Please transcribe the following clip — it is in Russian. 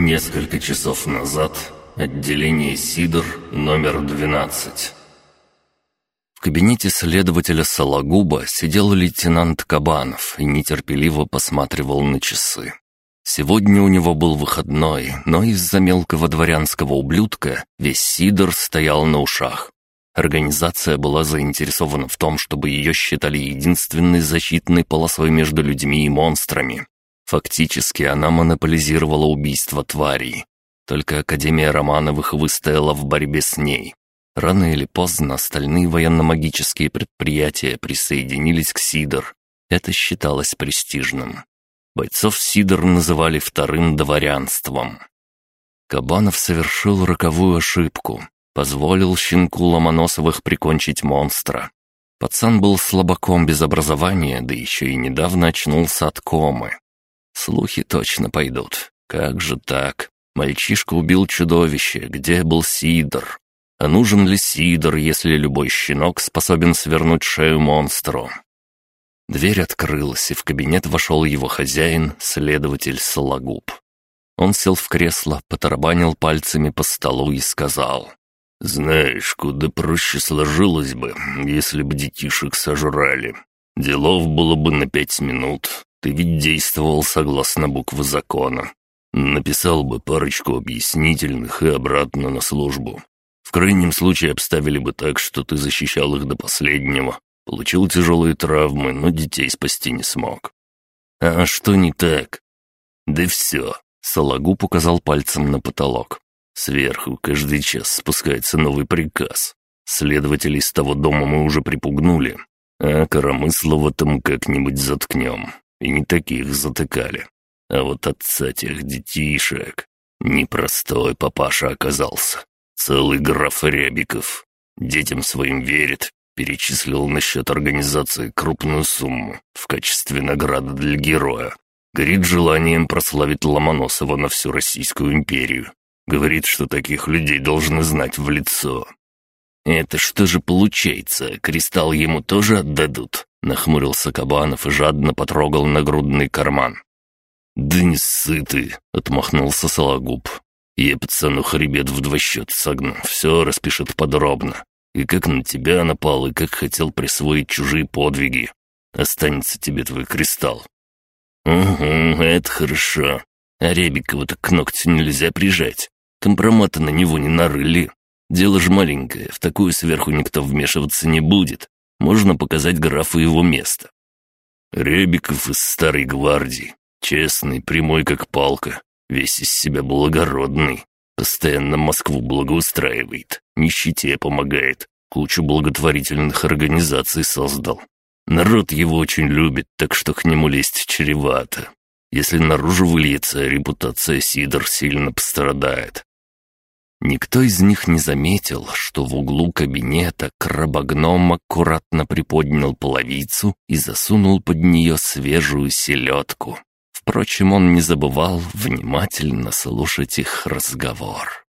Несколько часов назад. Отделение Сидор, номер 12. В кабинете следователя Сологуба сидел лейтенант Кабанов и нетерпеливо посматривал на часы. Сегодня у него был выходной, но из-за мелкого дворянского ублюдка весь Сидор стоял на ушах. Организация была заинтересована в том, чтобы ее считали единственной защитной полосой между людьми и монстрами. Фактически она монополизировала убийство тварей. Только Академия Романовых выстояла в борьбе с ней. Рано или поздно остальные военно-магические предприятия присоединились к Сидор. Это считалось престижным. Бойцов Сидор называли вторым дворянством. Кабанов совершил роковую ошибку. Позволил щенку Ломоносовых прикончить монстра. Пацан был слабаком без образования, да еще и недавно очнулся от комы. Слухи точно пойдут. Как же так? Мальчишка убил чудовище, где был Сидор? А нужен ли Сидор, если любой щенок способен свернуть шею монстру? Дверь открылась, и в кабинет вошел его хозяин, следователь Сологуб. Он сел в кресло, потарабанил пальцами по столу и сказал. «Знаешь, куда проще сложилось бы, если бы детишек сожрали. Делов было бы на пять минут. Ты ведь действовал согласно буквы закона. Написал бы парочку объяснительных и обратно на службу. В крайнем случае обставили бы так, что ты защищал их до последнего, Получил тяжелые травмы, но детей спасти не смог. А что не так? Да все. Сологуб указал пальцем на потолок. Сверху каждый час спускается новый приказ. Следователей с того дома мы уже припугнули, а Коромыслова там как-нибудь заткнем. И не таких затыкали. А вот отца тех детишек... Непростой папаша оказался. Целый граф Рябиков. Детям своим верит, перечислил на счет организации крупную сумму в качестве награды для героя. Горит желанием прославить Ломоносова на всю Российскую империю. Говорит, что таких людей должны знать в лицо. «Это что же получается, кристалл ему тоже отдадут?» Нахмурился Кабанов и жадно потрогал нагрудный карман. «Да не сыты!» — отмахнулся Сологуб. «Я пацану хребет в два счета согну, все распишет подробно. И как на тебя напал, и как хотел присвоить чужие подвиги. Останется тебе твой кристалл». «Угу, это хорошо. А Рябикова-то к ногтю нельзя прижать. Компромата на него не нарыли. Дело же маленькое, в такую сверху никто вмешиваться не будет. Можно показать графу его место». Рябиков из старой гвардии. Честный, прямой как палка. Весь из себя благородный. Постоянно Москву благоустраивает, нищете помогает, кучу благотворительных организаций создал. Народ его очень любит, так что к нему лезть чревато. Если наружу выльется, репутация Сидор сильно пострадает. Никто из них не заметил, что в углу кабинета крабогном аккуратно приподнял половицу и засунул под нее свежую селедку. Впрочем, он не забывал внимательно слушать их разговор.